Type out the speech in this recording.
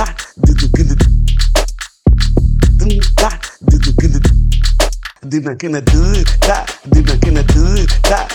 da, do do gonna do it, do do gonna do not gonna do do